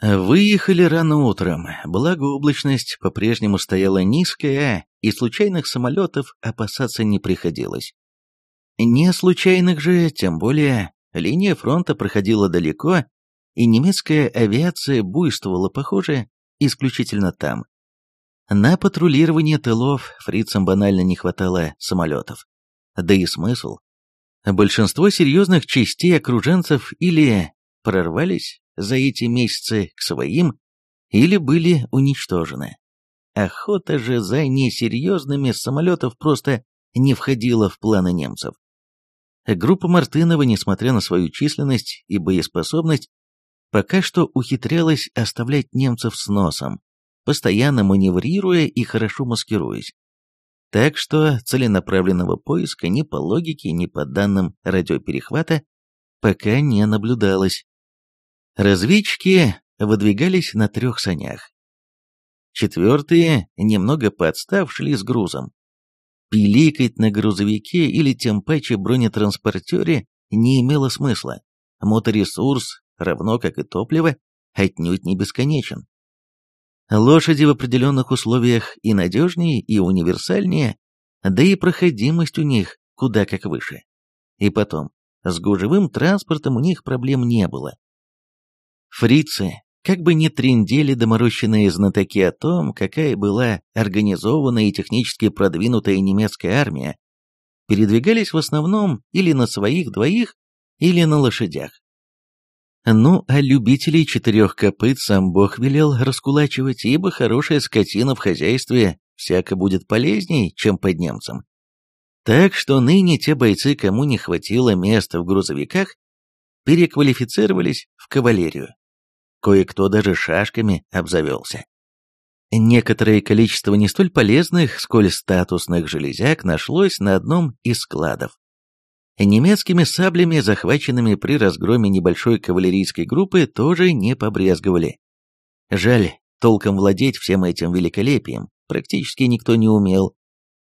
Выехали рано утром, благо облачность по-прежнему стояла низкая, и случайных самолетов опасаться не приходилось. Не случайных же, тем более, линия фронта проходила далеко, и немецкая авиация буйствовала, похоже, исключительно там. На патрулирование тылов фрицам банально не хватало самолетов. Да и смысл. Большинство серьезных частей окруженцев или прорвались, за эти месяцы к своим или были уничтожены. Охота же за несерьезными самолетов просто не входила в планы немцев. Группа Мартынова, несмотря на свою численность и боеспособность, пока что ухитрялась оставлять немцев с носом, постоянно маневрируя и хорошо маскируясь. Так что целенаправленного поиска ни по логике, ни по данным радиоперехвата пока не наблюдалось. Разведчики выдвигались на трех санях. Четвертые, немного подстав, шли с грузом. Пиликать на грузовике или тем паче бронетранспортере не имело смысла. Моторесурс, равно как и топливо, отнюдь не бесконечен. Лошади в определенных условиях и надежнее, и универсальнее, да и проходимость у них куда как выше. И потом, с гужевым транспортом у них проблем не было. Фрицы, как бы не трендели доморощенные знатоки о том, какая была организованная и технически продвинутая немецкая армия, передвигались в основном или на своих двоих, или на лошадях. Ну, а любителей четырех копыт сам Бог велел раскулачивать, ибо хорошая скотина в хозяйстве всяко будет полезней, чем под немцам. Так что ныне те бойцы, кому не хватило места в грузовиках, переквалифицировались в кавалерию. Кое-кто даже шашками обзавелся. Некоторое количество не столь полезных, сколь статусных железяк нашлось на одном из складов. Немецкими саблями, захваченными при разгроме небольшой кавалерийской группы, тоже не побрезговали. Жаль, толком владеть всем этим великолепием практически никто не умел.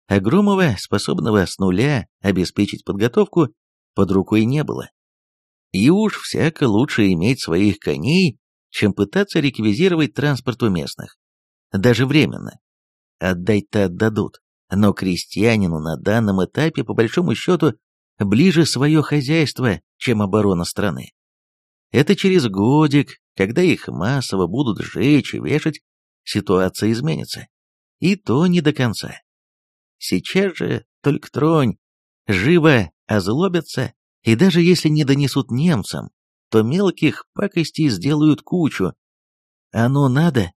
Огромного способного с нуля обеспечить подготовку, под рукой не было. И уж всяко лучше иметь своих коней, чем пытаться реквизировать транспорт у местных. Даже временно. Отдать-то отдадут, но крестьянину на данном этапе, по большому счету, ближе свое хозяйство, чем оборона страны. Это через годик, когда их массово будут жечь и вешать, ситуация изменится. И то не до конца. Сейчас же только тронь, живо озлобятся, и даже если не донесут немцам, то мелких пакостей сделают кучу. Оно надо.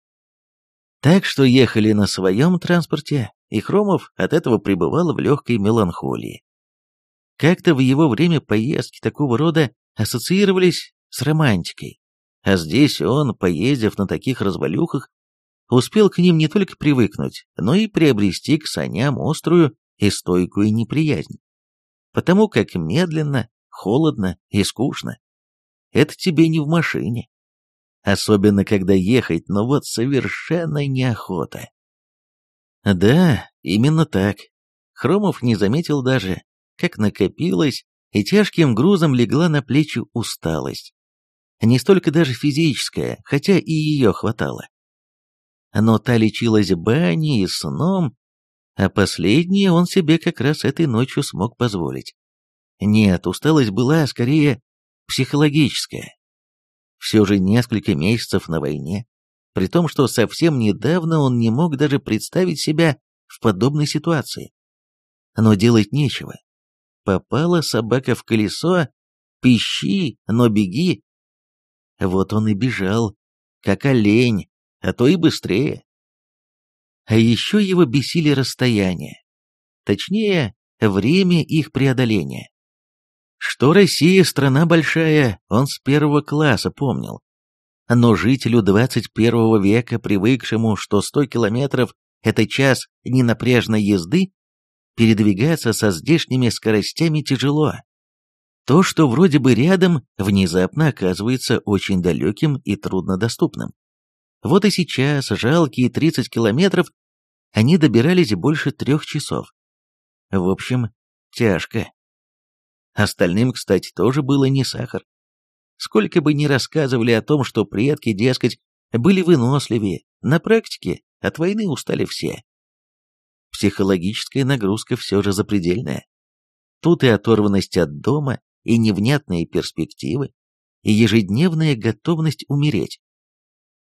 Так что ехали на своем транспорте, и Хромов от этого пребывал в легкой меланхолии. Как-то в его время поездки такого рода ассоциировались с романтикой, а здесь он, поездив на таких развалюхах, успел к ним не только привыкнуть, но и приобрести к саням острую и стойкую неприязнь. Потому как медленно, холодно и скучно это тебе не в машине. Особенно, когда ехать, но вот совершенно неохота. Да, именно так. Хромов не заметил даже, как накопилось, и тяжким грузом легла на плечи усталость. Не столько даже физическая, хотя и ее хватало. Но та лечилась баней и сном, а последнее он себе как раз этой ночью смог позволить. Нет, усталость была скорее психологическое. Все же несколько месяцев на войне, при том, что совсем недавно он не мог даже представить себя в подобной ситуации. Но делать нечего. Попала собака в колесо, пищи, но беги. Вот он и бежал, как олень, а то и быстрее. А еще его бесили расстояния, Точнее, время их преодоления что Россия страна большая, он с первого класса помнил. Но жителю 21 века, привыкшему, что 100 километров – это час ненапряжной езды, передвигаться со здешними скоростями тяжело. То, что вроде бы рядом, внезапно оказывается очень далеким и труднодоступным. Вот и сейчас жалкие 30 километров они добирались больше трех часов. В общем, тяжко. Остальным, кстати, тоже было не сахар. Сколько бы ни рассказывали о том, что предки, дескать, были выносливее, на практике от войны устали все. Психологическая нагрузка все же запредельная. Тут и оторванность от дома, и невнятные перспективы, и ежедневная готовность умереть.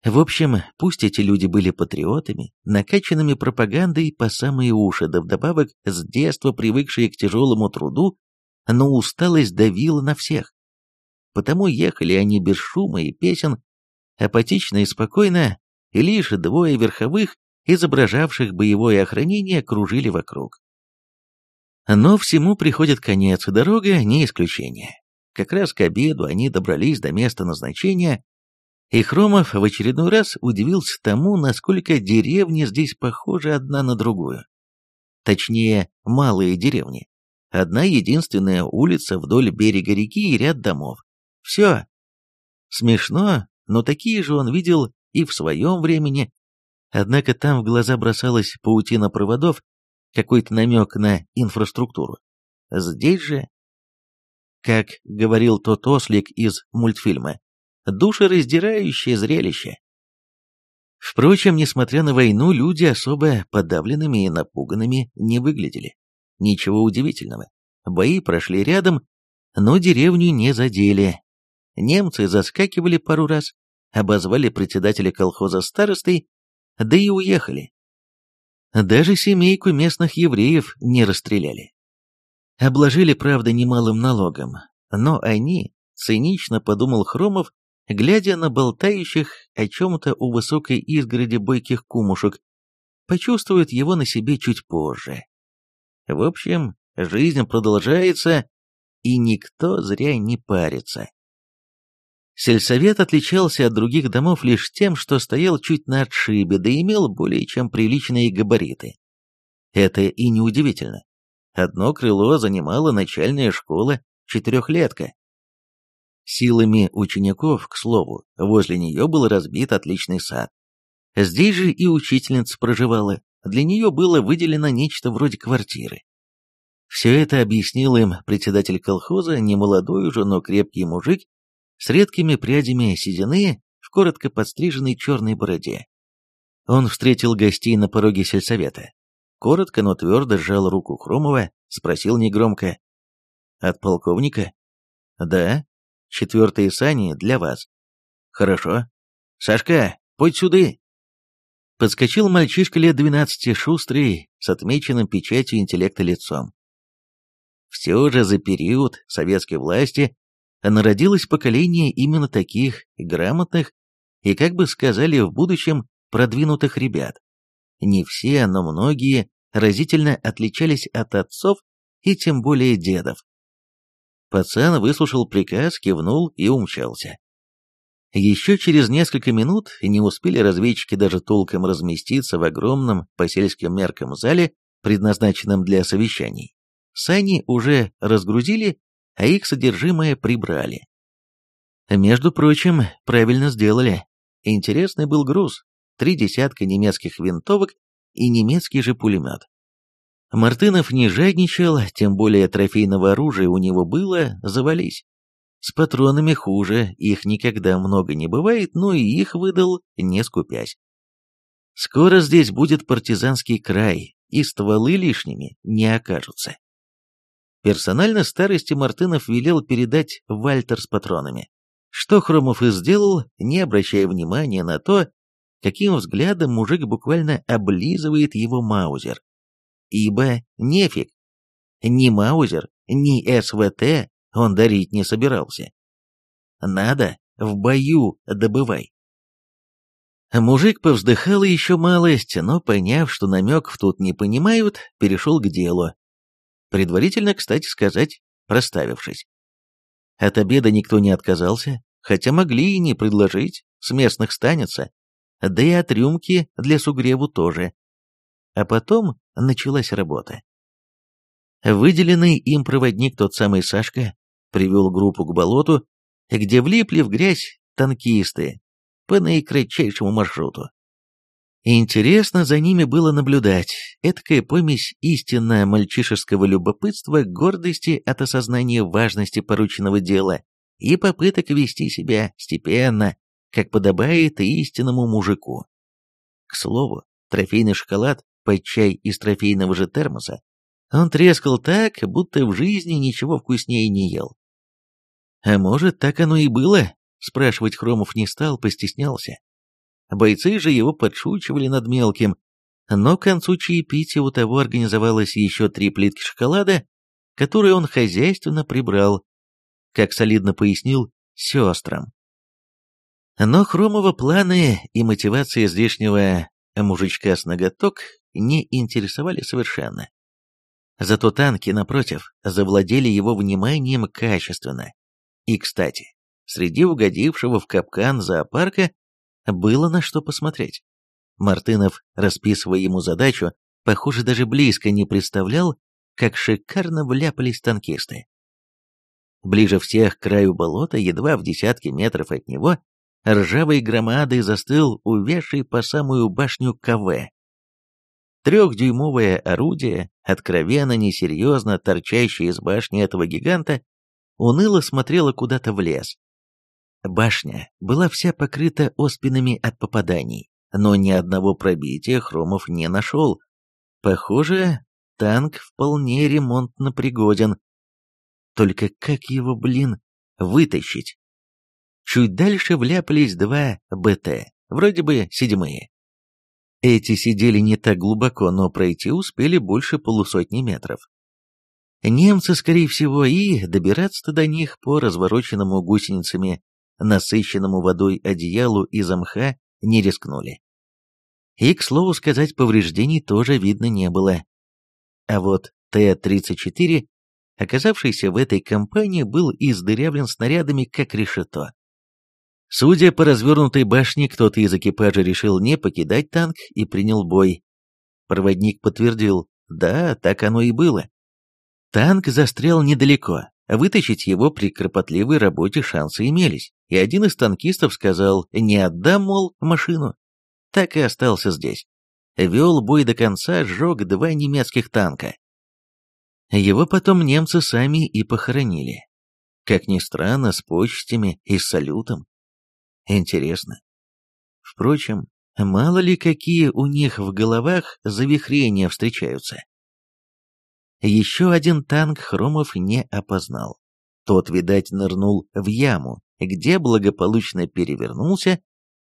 В общем, пусть эти люди были патриотами, накачанными пропагандой по самые уши, да вдобавок с детства привыкшие к тяжелому труду но усталость давила на всех. Потому ехали они без шума и песен, апатично и спокойно, и лишь двое верховых, изображавших боевое охранение, кружили вокруг. Но всему приходит конец, и дорога не исключение. Как раз к обеду они добрались до места назначения, и Хромов в очередной раз удивился тому, насколько деревни здесь похожи одна на другую. Точнее, малые деревни. Одна единственная улица вдоль берега реки и ряд домов. Все. Смешно, но такие же он видел и в своем времени. Однако там в глаза бросалась паутина проводов, какой-то намек на инфраструктуру. Здесь же, как говорил тот ослик из мультфильма, душераздирающее зрелище. Впрочем, несмотря на войну, люди особо подавленными и напуганными не выглядели. Ничего удивительного. Бои прошли рядом, но деревню не задели. Немцы заскакивали пару раз, обозвали председателя колхоза старостой, да и уехали. Даже семейку местных евреев не расстреляли. Обложили, правда, немалым налогом, но они, цинично подумал Хромов, глядя на болтающих о чем-то у высокой изгороди бойких кумушек, почувствуют его на себе чуть позже. В общем, жизнь продолжается, и никто зря не парится. Сельсовет отличался от других домов лишь тем, что стоял чуть на отшибе, да имел более чем приличные габариты. Это и неудивительно. Одно крыло занимала начальная школа четырехлетка. Силами учеников, к слову, возле нее был разбит отличный сад. Здесь же и учительница проживала, для нее было выделено нечто вроде квартиры. Все это объяснил им председатель колхоза, немолодой уже, но крепкий мужик, с редкими прядями седины в коротко подстриженной черной бороде. Он встретил гостей на пороге сельсовета. Коротко, но твердо сжал руку Хромова, спросил негромко. «От полковника?» «Да. Четвертые сани для вас». «Хорошо. Сашка, путь сюды!» Подскочил мальчишка лет двенадцати, шустрый, с отмеченным печатью интеллекта лицом. Все же за период советской власти народилось поколение именно таких грамотных и, как бы сказали в будущем, продвинутых ребят. Не все, но многие разительно отличались от отцов и тем более дедов. Пацан выслушал приказ, кивнул и умчался. Еще через несколько минут не успели разведчики даже толком разместиться в огромном по сельским меркам зале, предназначенном для совещаний. Сани уже разгрузили, а их содержимое прибрали. Между прочим, правильно сделали. Интересный был груз. Три десятка немецких винтовок и немецкий же пулемет. Мартынов не жадничал, тем более трофейного оружия у него было, завались. С патронами хуже, их никогда много не бывает, но и их выдал, не скупясь. Скоро здесь будет партизанский край, и стволы лишними не окажутся. Персонально старости Мартынов велел передать Вальтер с патронами, что Хромов и сделал, не обращая внимания на то, каким взглядом мужик буквально облизывает его маузер. Ибо нефиг, ни маузер, ни СВТ он дарить не собирался. Надо, в бою добывай. Мужик повздыхал еще малость, но, поняв, что намеков тут не понимают, перешел к делу. Предварительно, кстати сказать, проставившись. От обеда никто не отказался, хотя могли и не предложить, с местных станется, да и от рюмки для сугреву тоже. А потом началась работа. Выделенный им проводник, тот самый Сашка, привел группу к болоту, где влипли в грязь танкисты по наикратчайшему маршруту. Интересно за ними было наблюдать. Эдакая помесь истинно мальчишеского любопытства, гордости от осознания важности порученного дела и попыток вести себя степенно, как подобает истинному мужику. К слову, трофейный шоколад под чай из трофейного же термоса он трескал так, будто в жизни ничего вкуснее не ел. А может, так оно и было? Спрашивать Хромов не стал, постеснялся. Бойцы же его подшучивали над мелким, но к концу чаепития у того организовалось еще три плитки шоколада, которые он хозяйственно прибрал, как солидно пояснил, сестрам. Но Хромова планы и мотивация излишнего мужичка с ноготок не интересовали совершенно. Зато танки, напротив, завладели его вниманием качественно. И, кстати, среди угодившего в капкан зоопарка было на что посмотреть. Мартынов, расписывая ему задачу, похоже, даже близко не представлял, как шикарно вляпались танкисты. Ближе всех к краю болота, едва в десятке метров от него, ржавой громадой застыл увеший по самую башню КВ. Трехдюймовое орудие, откровенно несерьезно торчащее из башни этого гиганта, уныло смотрела куда-то в лес. Башня была вся покрыта оспинами от попаданий, но ни одного пробития Хромов не нашел. Похоже, танк вполне ремонтно пригоден. Только как его, блин, вытащить? Чуть дальше вляпались два БТ, вроде бы седьмые. Эти сидели не так глубоко, но пройти успели больше полусотни метров. Немцы, скорее всего, и добираться до них по развороченному гусеницами, насыщенному водой одеялу из мха не рискнули. И, к слову сказать, повреждений тоже видно не было. А вот Т-34, оказавшийся в этой компании, был издырявлен снарядами как решето. Судя по развернутой башне, кто-то из экипажа решил не покидать танк и принял бой. Проводник подтвердил, да, так оно и было. Танк застрял недалеко, Вытащить его при кропотливой работе шансы имелись, и один из танкистов сказал «не отдам, мол, машину». Так и остался здесь. Вел бой до конца, сжег два немецких танка. Его потом немцы сами и похоронили. Как ни странно, с почтями и салютом. Интересно. Впрочем, мало ли какие у них в головах завихрения встречаются. Еще один танк Хромов не опознал. Тот, видать, нырнул в яму, где благополучно перевернулся,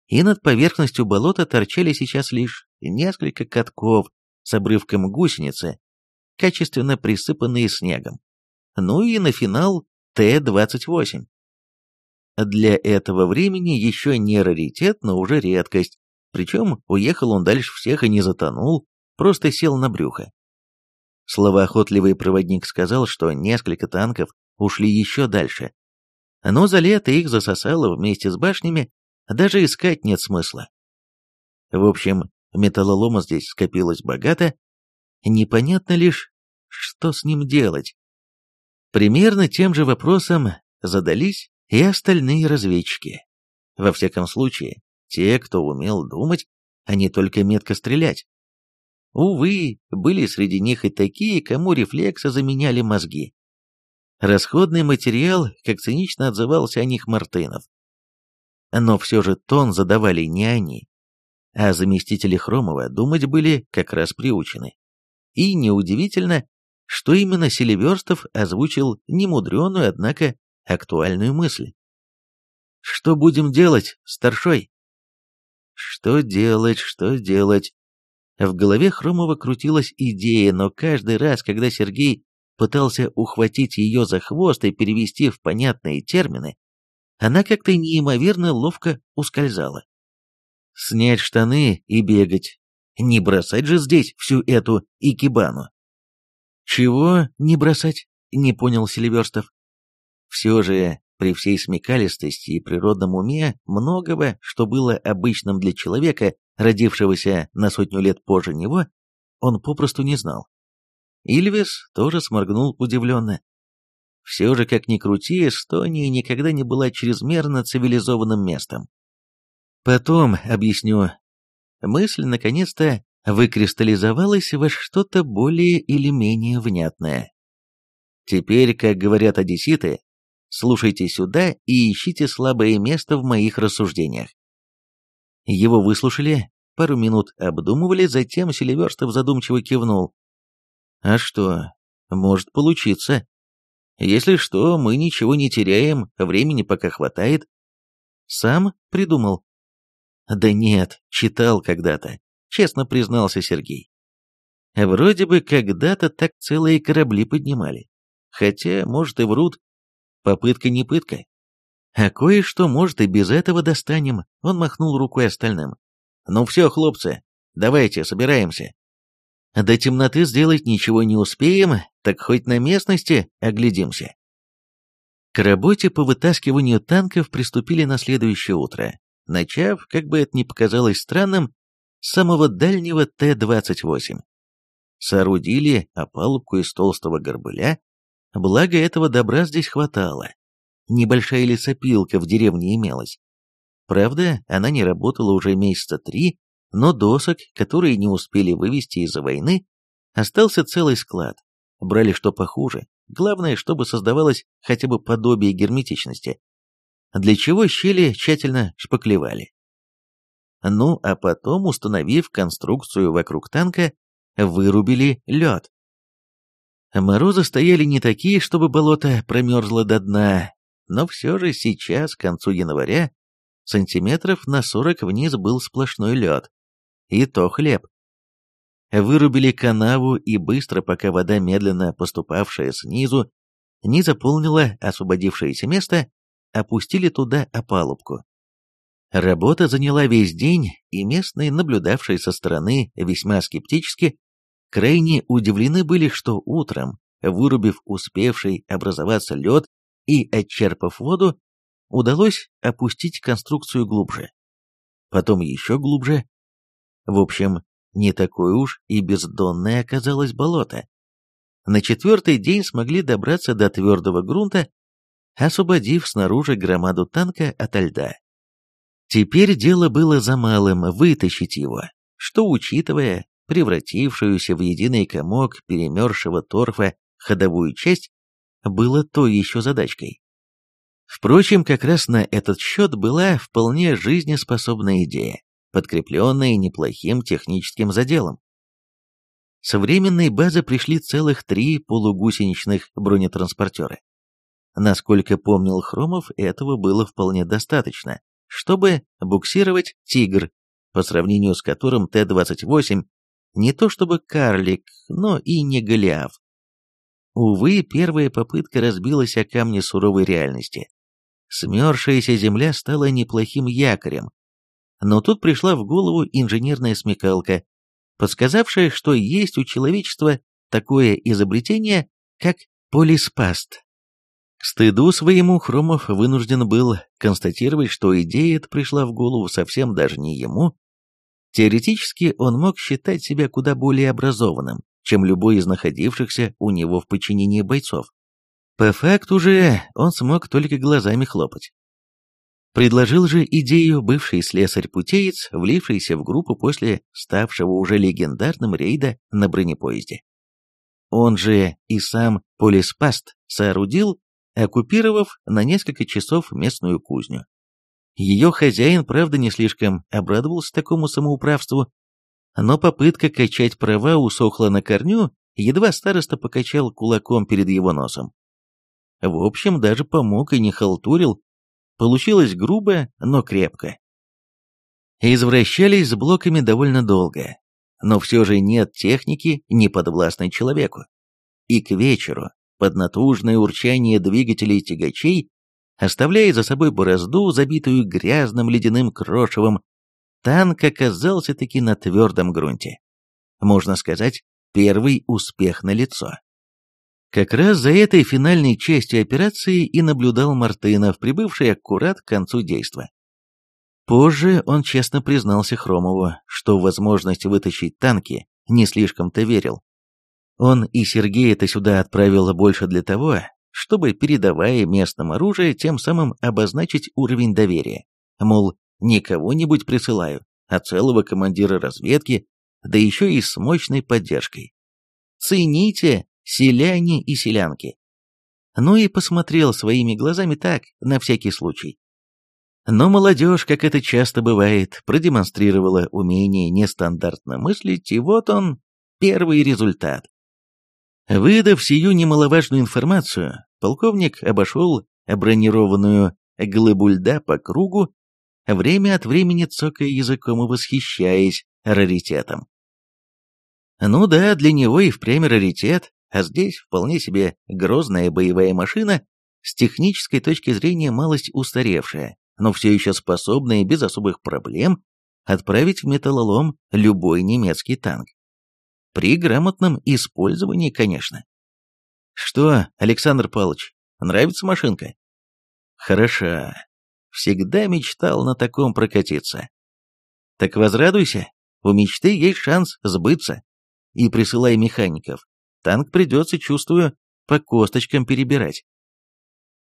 и над поверхностью болота торчали сейчас лишь несколько катков с обрывком гусеницы, качественно присыпанные снегом. Ну и на финал Т-28. Для этого времени еще не раритет, но уже редкость. Причем уехал он дальше всех и не затонул, просто сел на брюхо. Словоохотливый проводник сказал, что несколько танков ушли еще дальше. Но за лето их засосало вместе с башнями, а даже искать нет смысла. В общем, металлолома здесь скопилось богато, непонятно лишь, что с ним делать. Примерно тем же вопросом задались и остальные разведчики. Во всяком случае, те, кто умел думать, а не только метко стрелять. Увы, были среди них и такие, кому рефлексы заменяли мозги. Расходный материал, как цинично отзывался о них Мартынов. Но все же тон задавали не они, а заместители Хромова думать были как раз приучены. И неудивительно, что именно Селиверстов озвучил немудреную, однако, актуальную мысль. «Что будем делать, старшой?» «Что делать, что делать?» В голове Хромова крутилась идея, но каждый раз, когда Сергей пытался ухватить ее за хвост и перевести в понятные термины, она как-то неимоверно ловко ускользала. Снять штаны и бегать. Не бросать же здесь всю эту икебану. Чего не бросать? Не понял Селиверстов. Все же, при всей смекалистости и природном уме, многого, что было обычным для человека, родившегося на сотню лет позже него, он попросту не знал. Ильвис тоже сморгнул удивленно. Все же, как ни крути, Эстония никогда не была чрезмерно цивилизованным местом. Потом объясню. Мысль наконец-то выкристаллизовалась во что-то более или менее внятное. Теперь, как говорят одесситы, слушайте сюда и ищите слабое место в моих рассуждениях. Его выслушали пару минут, обдумывали, затем Селиверстов задумчиво кивнул. «А что? Может получиться. Если что, мы ничего не теряем, времени пока хватает». «Сам придумал?» «Да нет, читал когда-то», — честно признался Сергей. Вроде бы когда-то так целые корабли поднимали. Хотя, может, и врут. Попытка не пытка. А кое-что может и без этого достанем, он махнул рукой остальным. Ну все, хлопцы, давайте, собираемся. До темноты сделать ничего не успеем, так хоть на местности оглядимся. К работе по вытаскиванию танков приступили на следующее утро, начав, как бы это ни показалось странным, с самого дальнего Т-28. Соорудили опалубку из толстого горбыля, благо этого добра здесь хватало, небольшая лесопилка в деревне имелась. Правда, она не работала уже месяца три, но досок, которые не успели вывести из-за войны, остался целый склад. Брали что похуже, главное, чтобы создавалось хотя бы подобие герметичности, для чего щели тщательно шпаклевали. Ну, а потом, установив конструкцию вокруг танка, вырубили лед. Морозы стояли не такие, чтобы болото промерзло до дна, но все же сейчас, к концу января, сантиметров на 40 вниз был сплошной лед. И то хлеб. Вырубили канаву, и быстро, пока вода, медленно поступавшая снизу, не заполнила освободившееся место, опустили туда опалубку. Работа заняла весь день, и местные, наблюдавшие со стороны весьма скептически, крайне удивлены были, что утром, вырубив успевший образоваться лед, и, отчерпав воду, удалось опустить конструкцию глубже. Потом еще глубже. В общем, не такое уж и бездонное оказалось болото. На четвертый день смогли добраться до твердого грунта, освободив снаружи громаду танка от льда. Теперь дело было за малым вытащить его, что, учитывая превратившуюся в единый комок перемерзшего торфа ходовую часть, было то еще задачкой. Впрочем, как раз на этот счет была вполне жизнеспособная идея, подкрепленная неплохим техническим заделом. Со временной базы пришли целых три полугусеничных бронетранспортера. Насколько помнил Хромов, этого было вполне достаточно, чтобы буксировать «Тигр», по сравнению с которым Т-28 не то чтобы карлик, но и не голиаф. Увы, первая попытка разбилась о камни суровой реальности. Смерзшаяся земля стала неплохим якорем. Но тут пришла в голову инженерная смекалка, подсказавшая, что есть у человечества такое изобретение, как полиспаст. К стыду своему Хромов вынужден был констатировать, что идея эта пришла в голову совсем даже не ему. Теоретически он мог считать себя куда более образованным, чем любой из находившихся у него в подчинении бойцов. По факту же он смог только глазами хлопать. Предложил же идею бывший слесарь-путеец, влившийся в группу после ставшего уже легендарным рейда на бронепоезде. Он же и сам полиспаст соорудил, оккупировав на несколько часов местную кузню. Ее хозяин, правда, не слишком обрадовался такому самоуправству, но попытка качать права усохла на корню, едва староста покачал кулаком перед его носом. В общем, даже помог и не халтурил. Получилось грубо, но крепко. Извращались с блоками довольно долго, но все же нет техники, не подвластной человеку. И к вечеру под натужное урчание двигателей тягачей оставляя за собой борозду, забитую грязным ледяным крошевом, Танк оказался таки на твердом грунте. Можно сказать, первый успех на лицо. Как раз за этой финальной частью операции и наблюдал Мартынов, прибывший аккурат к концу действа. Позже он честно признался Хромову, что в возможность вытащить танки не слишком-то верил. Он и Сергей это сюда отправило больше для того, чтобы, передавая местным оружие, тем самым обозначить уровень доверия. Мол, не кого-нибудь присылаю, а целого командира разведки, да еще и с мощной поддержкой. Цените, селяне и селянки. Ну и посмотрел своими глазами так, на всякий случай. Но молодежь, как это часто бывает, продемонстрировала умение нестандартно мыслить, и вот он, первый результат. Выдав сию немаловажную информацию, полковник обошел бронированную глыбульда по кругу время от времени цокая языком и восхищаясь раритетом. Ну да, для него и впрямь раритет, а здесь вполне себе грозная боевая машина, с технической точки зрения малость устаревшая, но все еще способная без особых проблем отправить в металлолом любой немецкий танк. При грамотном использовании, конечно. Что, Александр Павлович, нравится машинка? Хороша, всегда мечтал на таком прокатиться. Так возрадуйся, у мечты есть шанс сбыться. И присылай механиков. Танк придется, чувствую, по косточкам перебирать.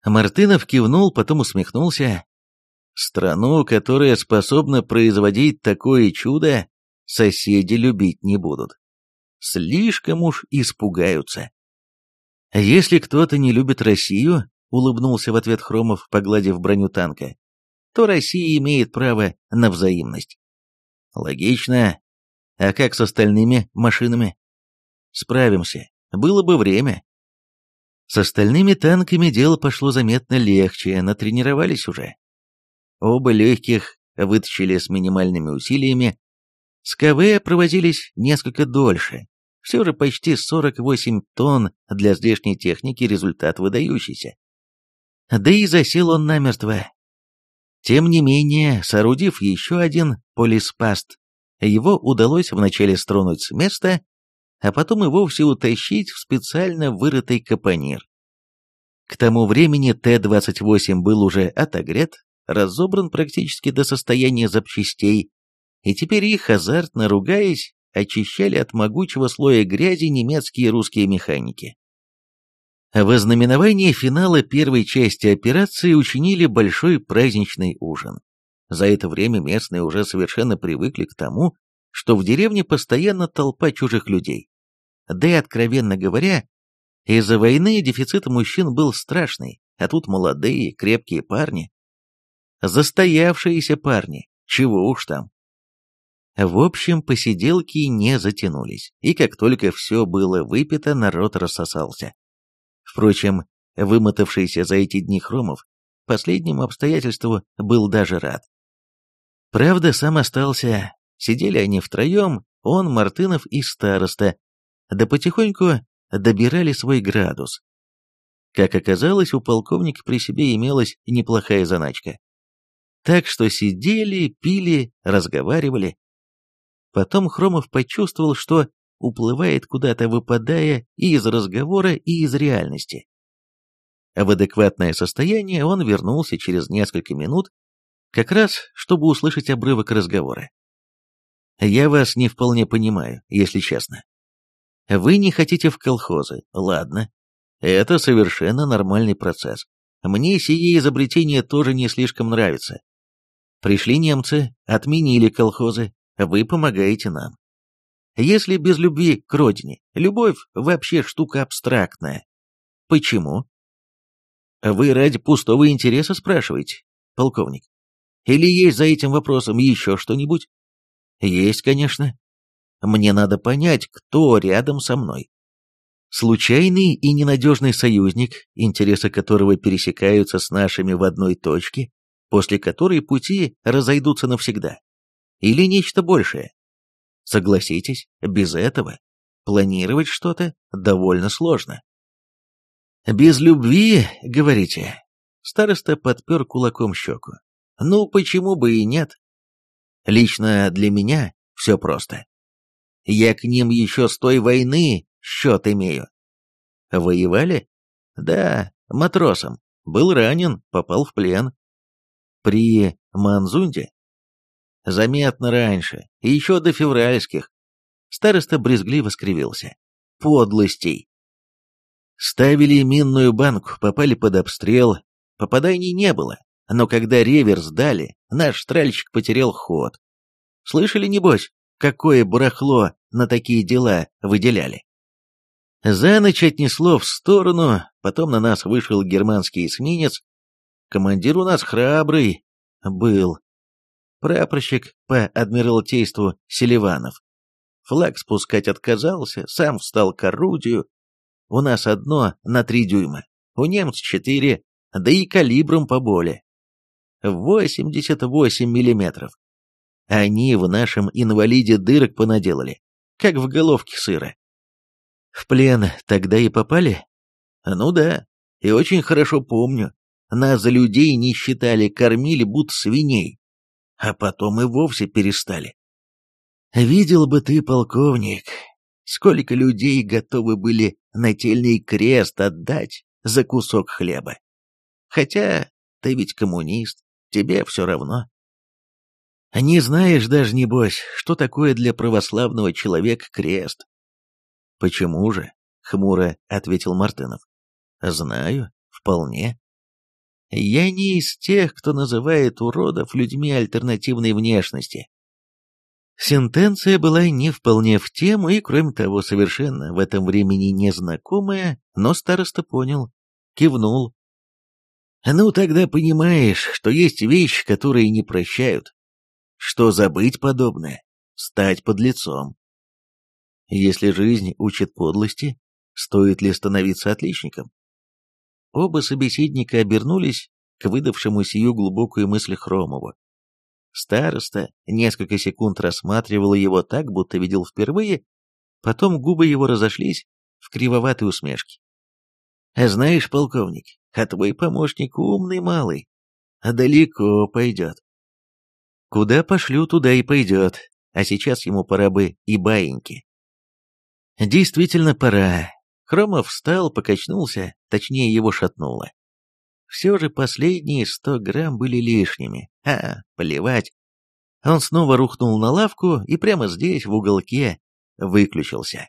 Мартынов кивнул, потом усмехнулся. Страну, которая способна производить такое чудо, соседи любить не будут. Слишком уж испугаются. А если кто-то не любит Россию, улыбнулся в ответ Хромов, погладив броню танка, то Россия имеет право на взаимность. Логично. А как с остальными машинами? Справимся. Было бы время. С остальными танками дело пошло заметно легче, натренировались уже. Оба легких вытащили с минимальными усилиями. С КВ провозились несколько дольше. Все же почти 48 тонн для здешней техники результат выдающийся да и засел он намертво. Тем не менее, соорудив еще один полиспаст, его удалось вначале стронуть с места, а потом и вовсе утащить в специально вырытый капонир. К тому времени Т-28 был уже отогрет, разобран практически до состояния запчастей, и теперь их, азартно ругаясь, очищали от могучего слоя грязи немецкие и русские механики. В ознаменование финала первой части операции учинили большой праздничный ужин. За это время местные уже совершенно привыкли к тому, что в деревне постоянно толпа чужих людей. Да и, откровенно говоря, из-за войны дефицит мужчин был страшный, а тут молодые, крепкие парни. Застоявшиеся парни, чего уж там. В общем, посиделки не затянулись, и как только все было выпито, народ рассосался. Впрочем, вымотавшийся за эти дни Хромов последнему обстоятельству был даже рад. Правда, сам остался. Сидели они втроем, он, Мартынов и староста. Да потихоньку добирали свой градус. Как оказалось, у полковника при себе имелась неплохая заначка. Так что сидели, пили, разговаривали. Потом Хромов почувствовал, что уплывает куда-то выпадая и из разговора, и из реальности. В адекватное состояние он вернулся через несколько минут, как раз, чтобы услышать обрывок разговора. «Я вас не вполне понимаю, если честно. Вы не хотите в колхозы, ладно. Это совершенно нормальный процесс. Мне сие изобретение тоже не слишком нравится. Пришли немцы, отменили колхозы, вы помогаете нам. Если без любви к родине, любовь вообще штука абстрактная. Почему? Вы ради пустого интереса спрашиваете, полковник? Или есть за этим вопросом еще что-нибудь? Есть, конечно. Мне надо понять, кто рядом со мной. Случайный и ненадежный союзник, интересы которого пересекаются с нашими в одной точке, после которой пути разойдутся навсегда. Или нечто большее. Согласитесь, без этого планировать что-то довольно сложно. «Без любви, говорите?» Староста подпер кулаком щеку. «Ну, почему бы и нет? Лично для меня все просто. Я к ним еще с той войны счет имею». «Воевали?» «Да, матросом. Был ранен, попал в плен. При Манзунде заметно раньше, еще до февральских. Староста брезгливо скривился. Подлостей. Ставили минную банку, попали под обстрел. Попаданий не было, но когда реверс дали, наш тральщик потерял ход. Слышали, небось, какое барахло на такие дела выделяли? За ночь отнесло в сторону, потом на нас вышел германский эсминец. Командир у нас храбрый был, Прапорщик по адмиралтейству Селиванов. Флаг спускать отказался, сам встал к орудию. У нас одно на три дюйма, у немцев четыре, да и калибром поболье. Восемьдесят восемь миллиметров. Они в нашем инвалиде дырок понаделали, как в головке сыра. В плен тогда и попали? Ну да, и очень хорошо помню. Нас за людей не считали, кормили будто свиней а потом и вовсе перестали. Видел бы ты, полковник, сколько людей готовы были нательный крест отдать за кусок хлеба. Хотя ты ведь коммунист, тебе все равно. А не знаешь даже, небось, что такое для православного человек крест. Почему же? — хмуро ответил Мартынов. Знаю, вполне. Я не из тех, кто называет уродов людьми альтернативной внешности. Сентенция была не вполне в тему и, кроме того, совершенно в этом времени незнакомая, но староста понял, кивнул. «Ну, тогда понимаешь, что есть вещи, которые не прощают. Что забыть подобное? Стать под лицом. Если жизнь учит подлости, стоит ли становиться отличником? Оба собеседника обернулись к выдавшему сию глубокую мысль Хромову. Староста несколько секунд рассматривал его так, будто видел впервые, потом губы его разошлись в кривоватой усмешке. «Знаешь, полковник, а твой помощник умный малый, а далеко пойдет». «Куда пошлю, туда и пойдет, а сейчас ему пора бы и баиньки». «Действительно пора», Хромов встал, покачнулся, точнее его шатнуло. Все же последние сто грамм были лишними. А, плевать. Он снова рухнул на лавку и прямо здесь, в уголке, выключился.